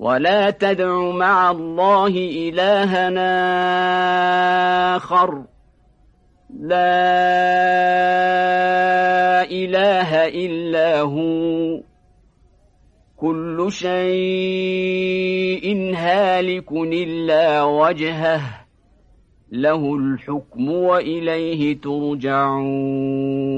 ولا تدع مع الله إلهنا آخر. لا إله إلا هو. كل شيء هالك إلا وجهه. له الحكم وإليه ترجعون.